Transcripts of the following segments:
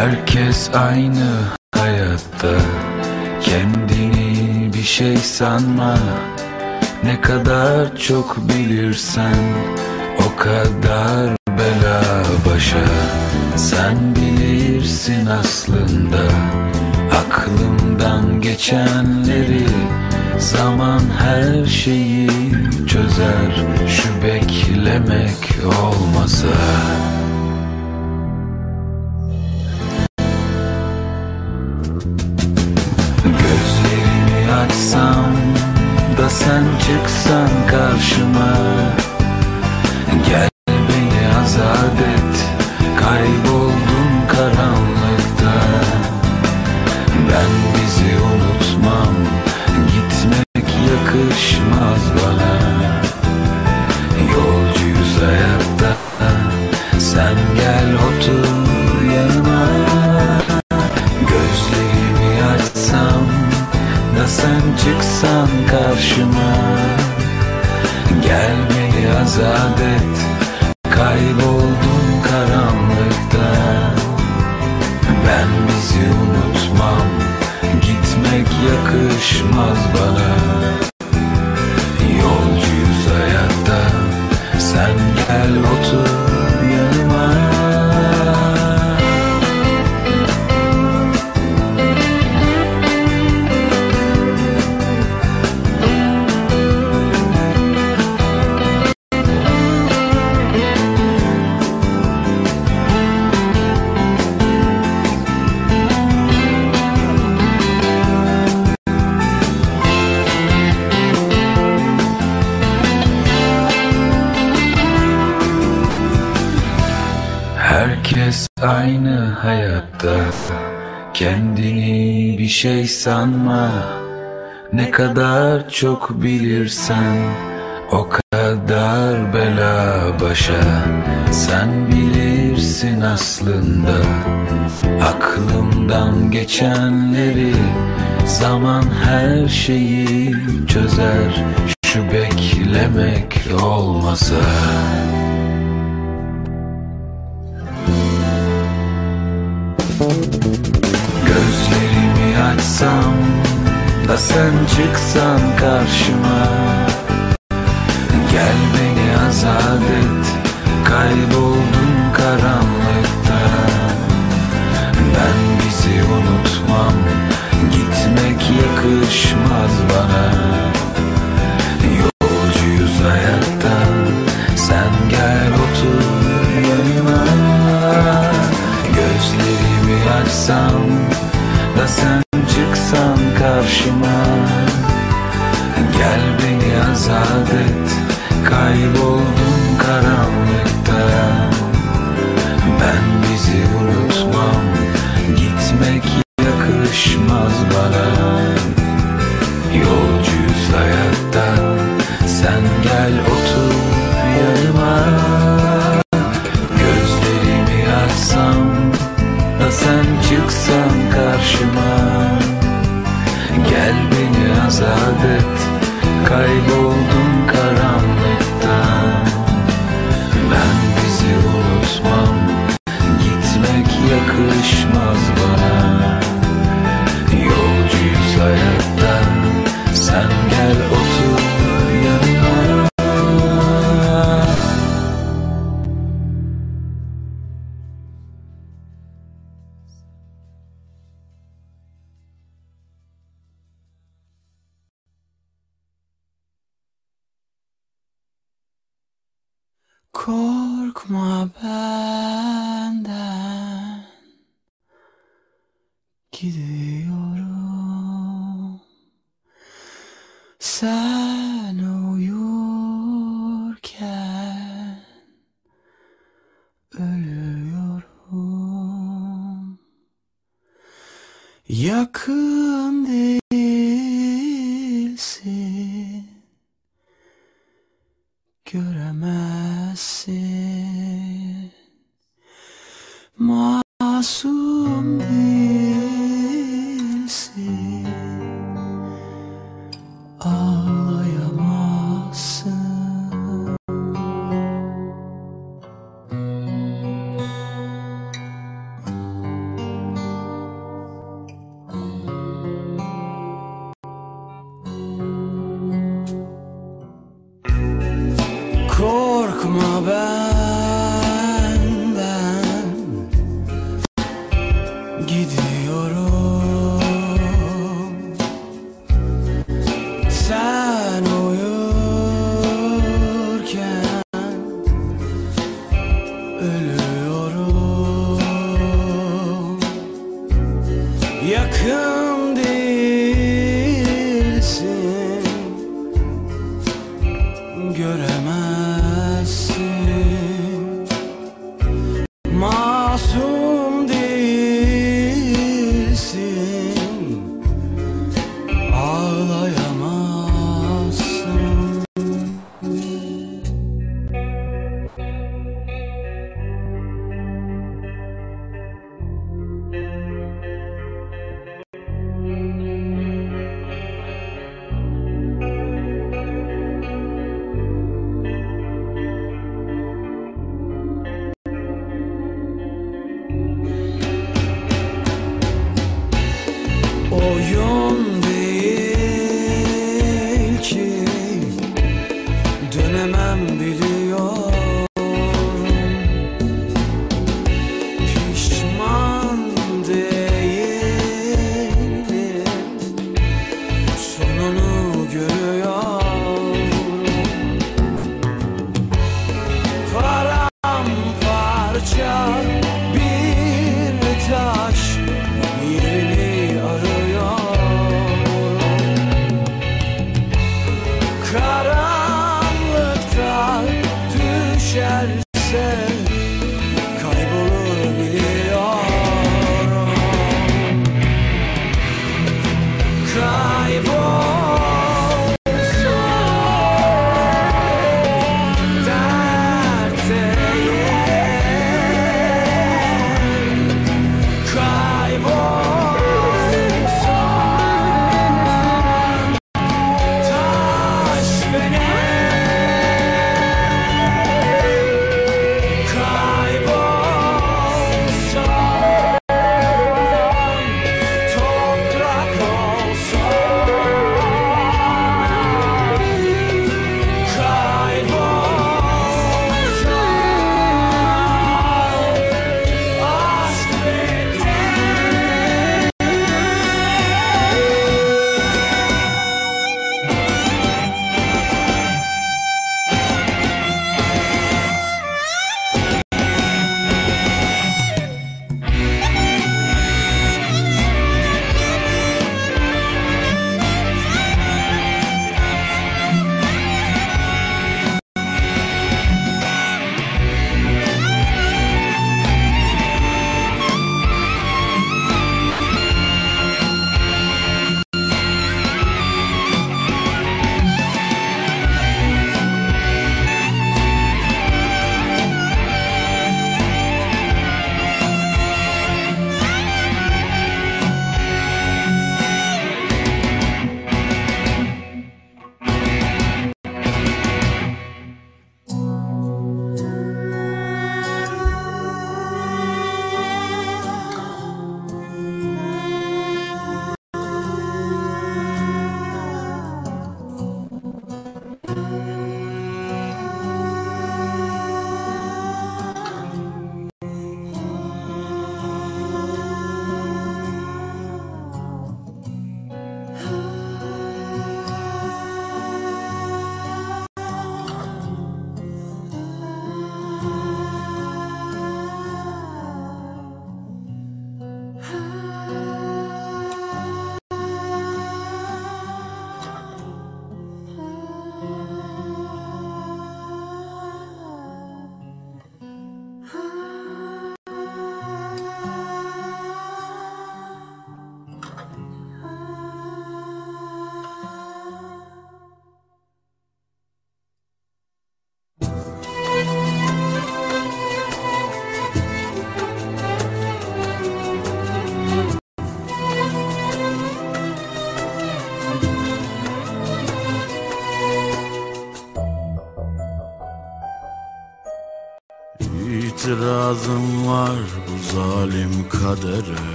Herkes aynı hayatta. Kendini bir şey sanma. Ne kadar çok bilirsen O kadar bela başa. Sen bilirsin aslında Aklımdan geçenleri. Zaman her şeyi çözer Şu beklemek olmasa çıksan karşıma Kendini bir şey sanma. Ne kadar çok bilirsen O kadar bela başa. Sen bilirsin aslında Aklımdan geçenleri. Zaman her şeyi çözer Şu beklemek olmasa. Gözlerimi açsam da sen çıksan karşıma. Gel beni azat et Kayboldum karanlıkta. Ben bizi unutmam Gitmek yakışmaz bana. Yolcuyuz hayatta Sen gel otur yanıma. Gözlerimi açsam da sen çıksan karşıma. Gel beni azat et Kayboldum karanlıkta. Ben bizi unutmam Gitmek yakışmaz bana beni azat Yakın değilsin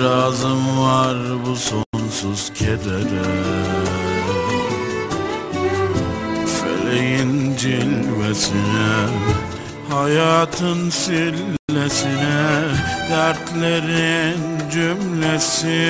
İtirazım var bu sonsuz kedere. Feleğin cilvesine Hayatın sillesine Dertlerin cümlesine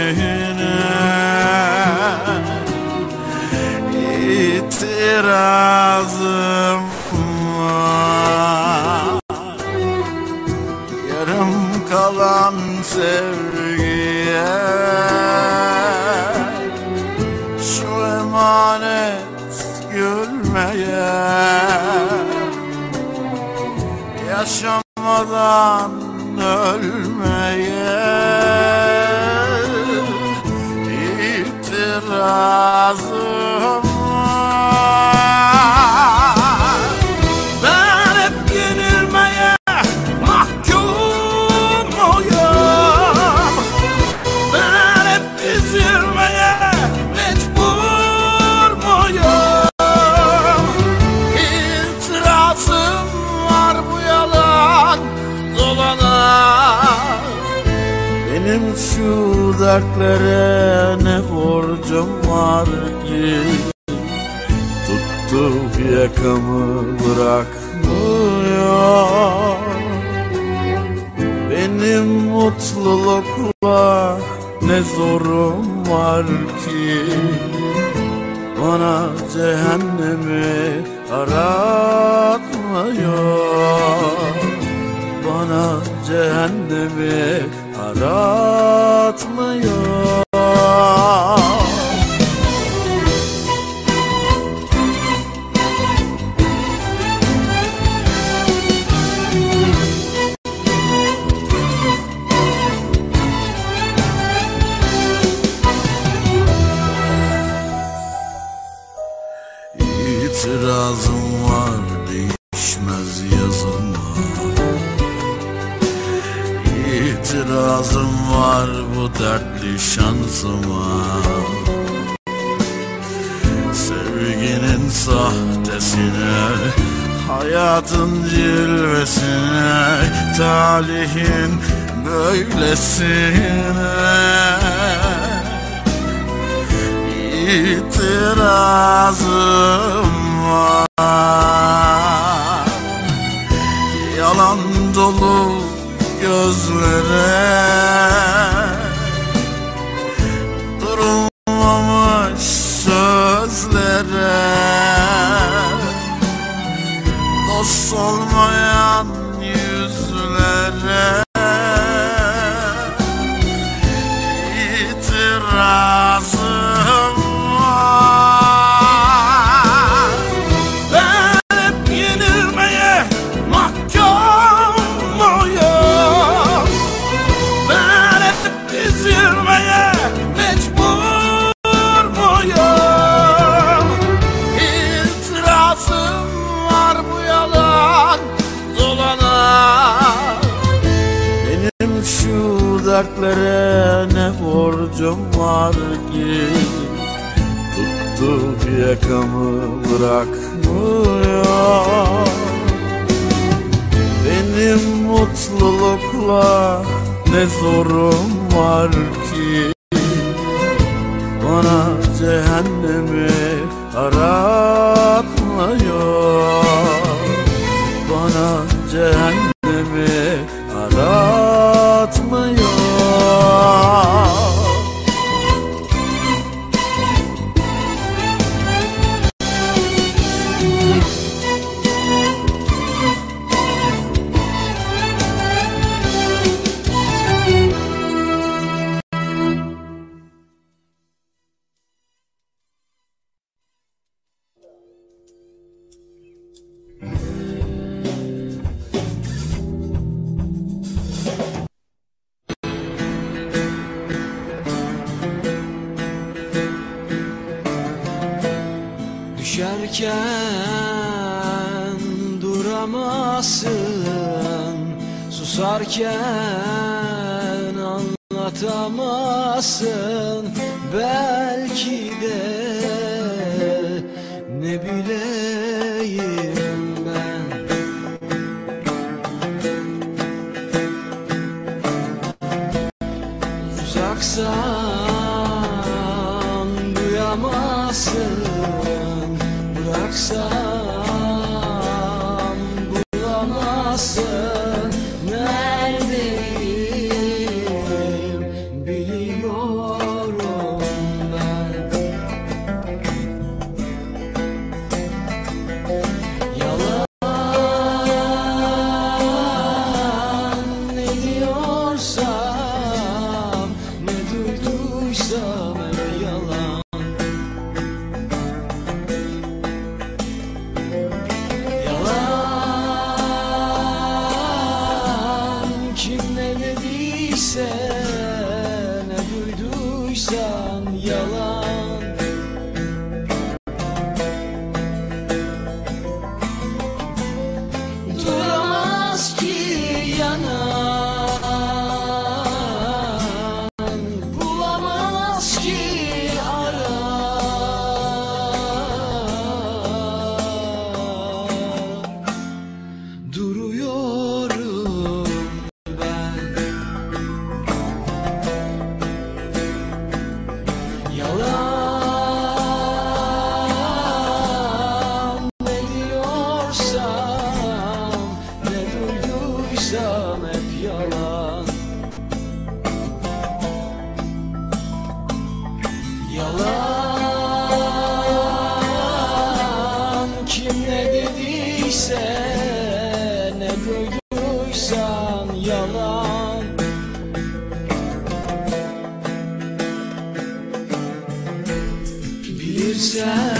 Father. Dertlere ne borcum var ki? Tuttu yakamı bırakmıyor. Benim mutlulukla ne zorum var ki? Bana cehennemi aratmıyor. Bana cehennemi aratmıyor İtirazım dertli şansıma Sevginin sahtesine Hayatın cilvesine Talihin böylesine. İtirazım var. Yalan dolu gözlere borcum var ki Tuttu yakamı bırakmıyor. Benim mutlulukla ne zorum var ki? Bana cehennemi aratmıyor. Bana cehennemi Uzaksan duyamazsın neyse ne duyduysan yalan. Bilirsen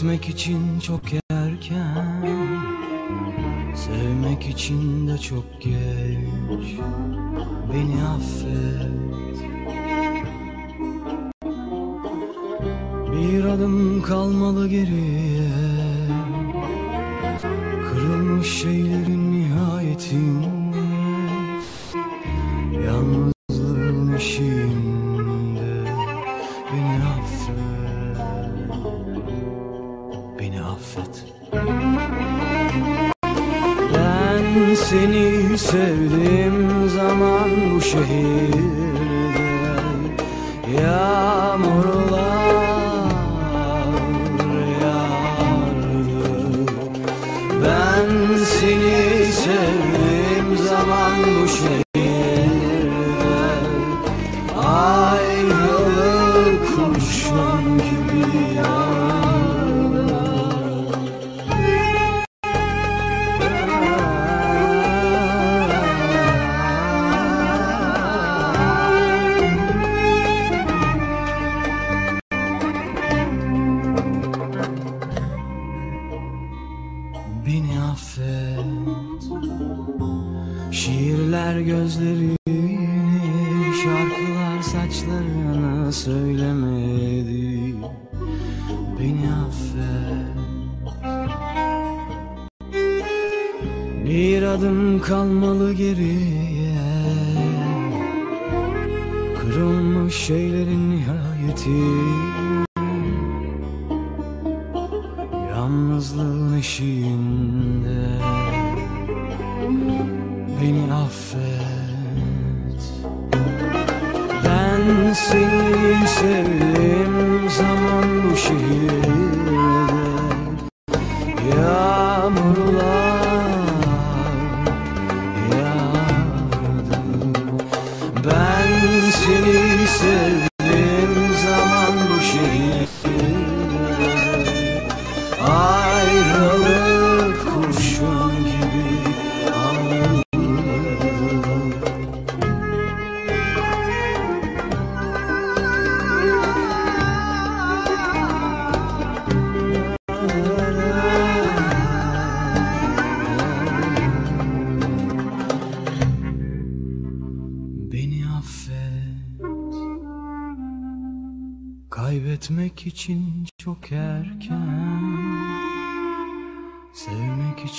Gitmek için çok erken Sevmek için de çok geç. Beni affet. Bir adım kalmalı geri. gözlerini Şarkılar saçlarına söylemedi. Beni affet. Bir adım kalmalı geriye. Kırılmış şeylerin nihayeti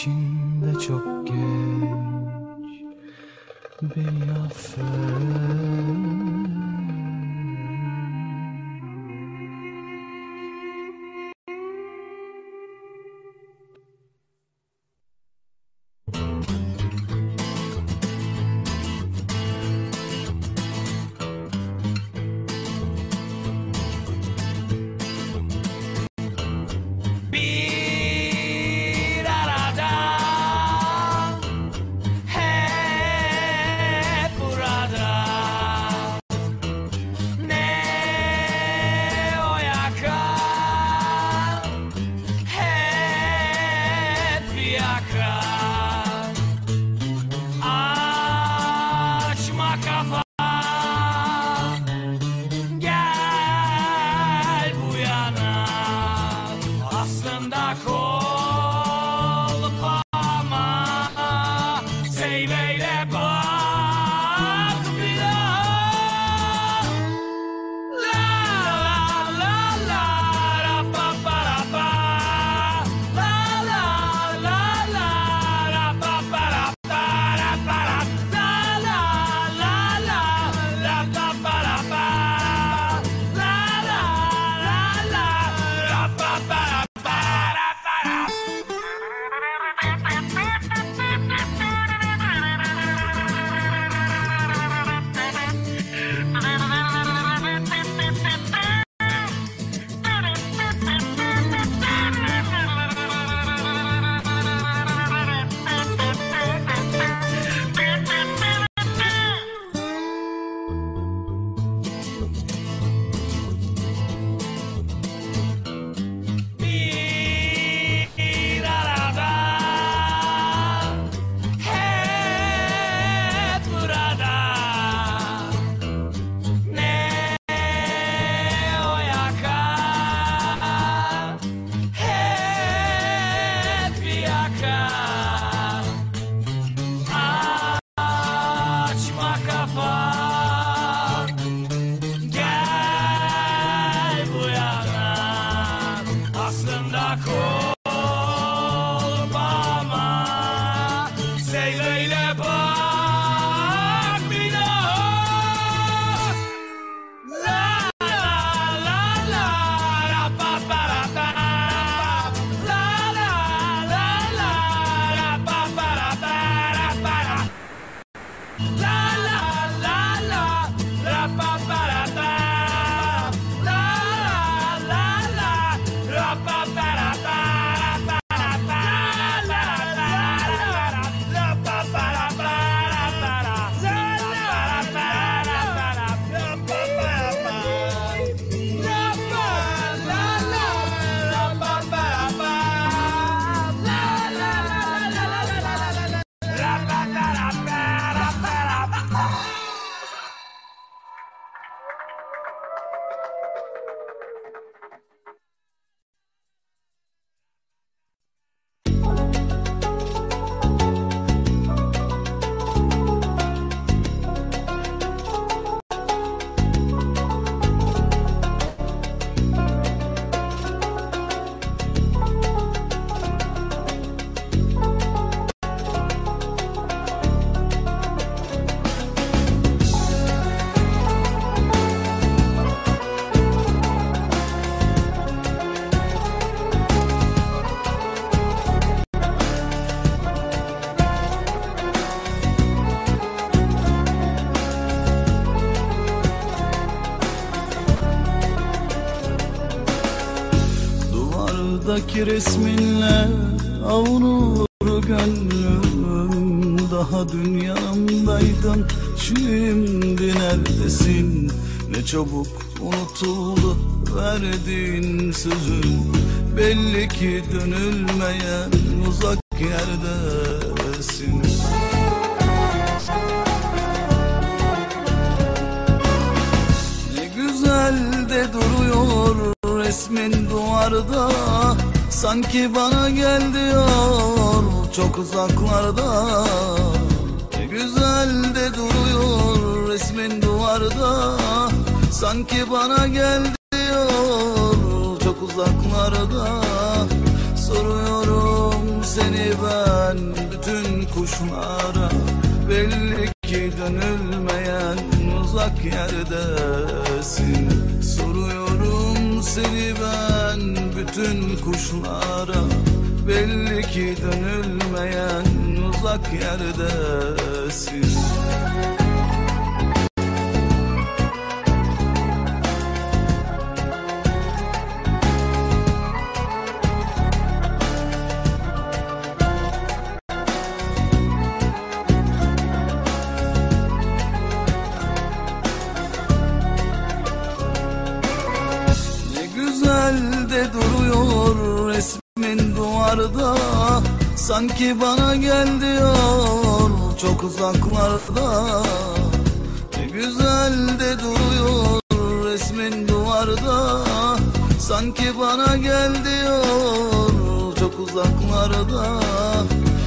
için de çok geç Beni affet ki resminle avunur gönlüm. Daha dünyamdaydın şimdi neredesin? Ne çabuk unutuldu verdiğin sözün. Belli ki dönülmeyen uzak yerdesin. Ne güzel de duruyor resmin duvarda Sanki bana gel diyor çok uzaklarda. Ne güzel de duruyor resmin duvarda. Sanki bana gel diyor çok uzaklarda. Soruyorum seni ben bütün kuşlara. Belli ki dönülmeyen uzak yerdesin. Soruyorum seni ben bütün kuşlara Belli ki dönülmeyen uzak yerdesin duvarda Sanki bana gel diyor. Çok uzaklarda Ne güzel de duruyor resmin duvarda. Sanki bana gel diyor. Çok uzaklarda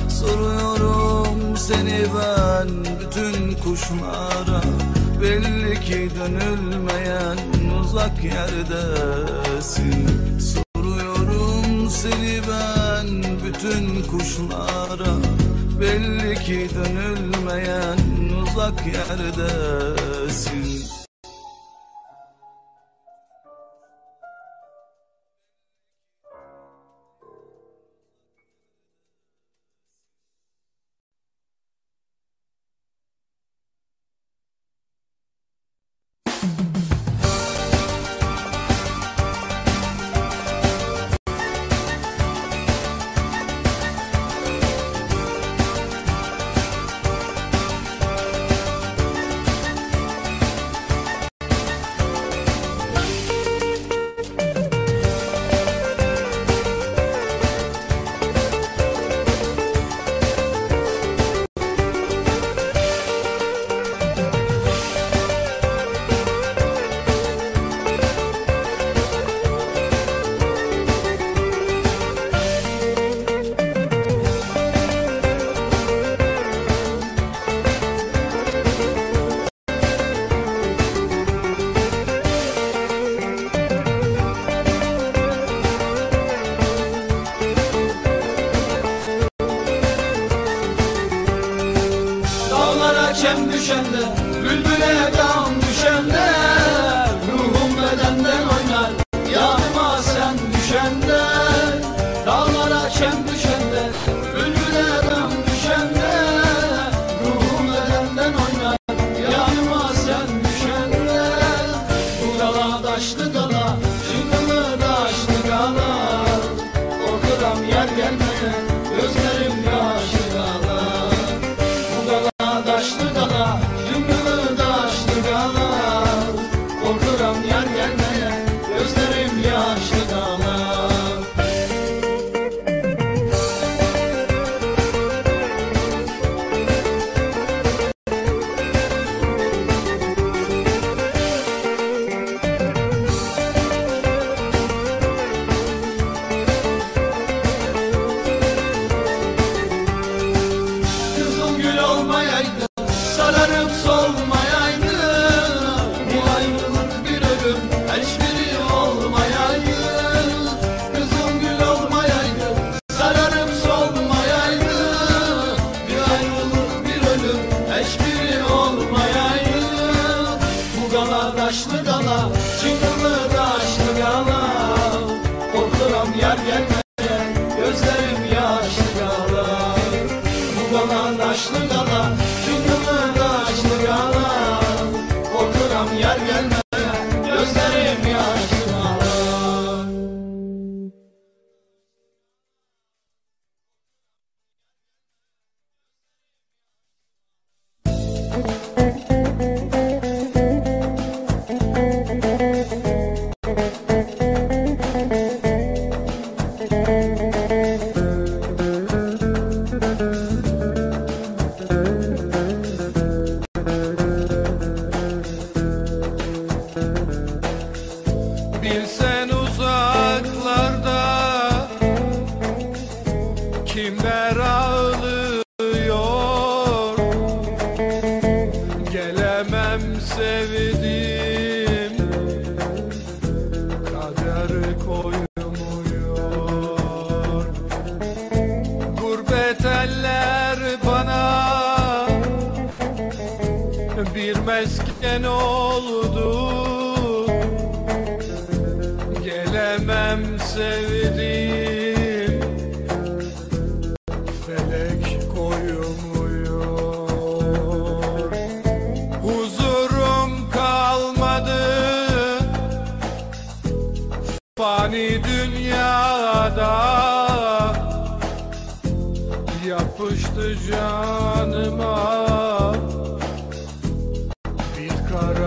Soruyorum seni ben bütün kuşlara. Belli ki dönülmeyen uzak yerdesin. Soruyorum seni ben bütün kuşlara Belli ki dönülmeyen uzak yerdesin çem düşende, bülbüle dam düşende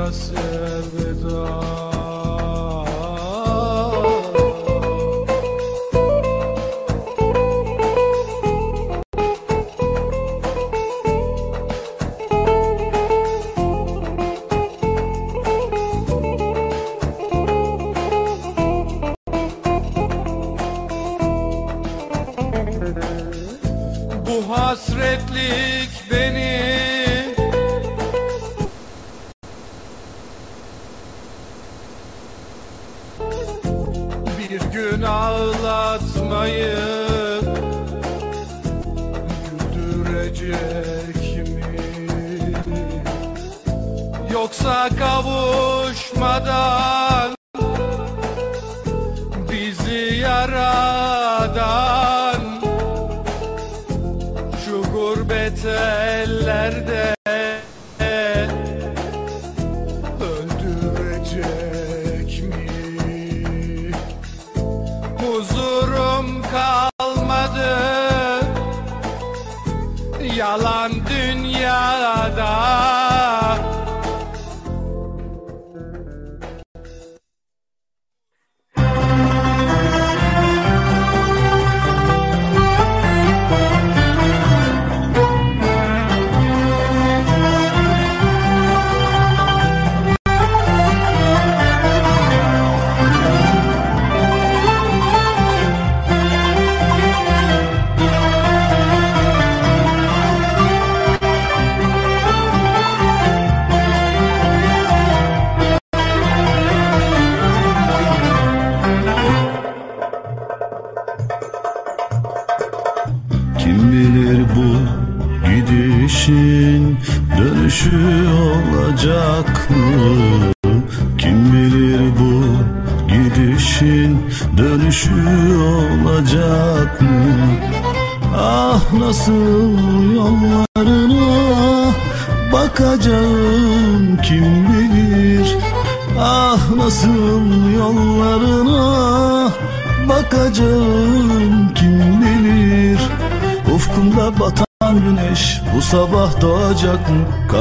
Burası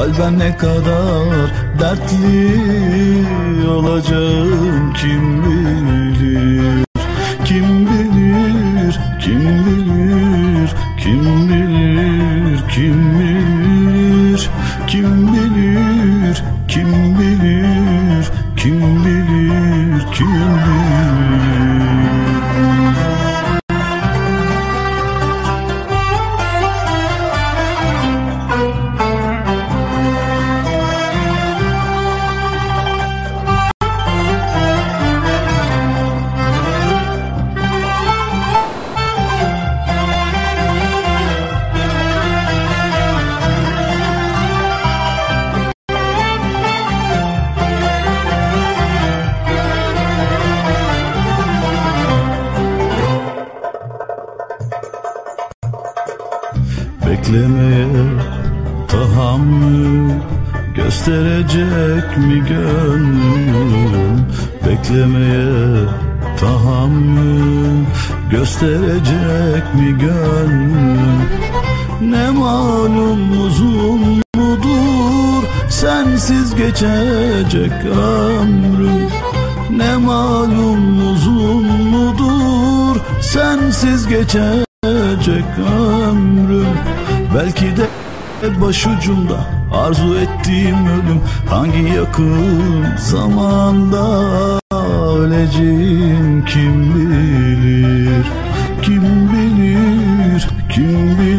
Kalben ne kadar dertli olacağım kim bilir? Gösterecek mi gönlüm? Ne malum uzun mudur? Sensiz geçecek ömrüm. Ne malum uzun mudur? Sensiz geçecek ömrüm. Belki de başucumda arzu ettiğim ölüm. Hangi yakın zamanda öleceğim kim bilir? Bilir, kim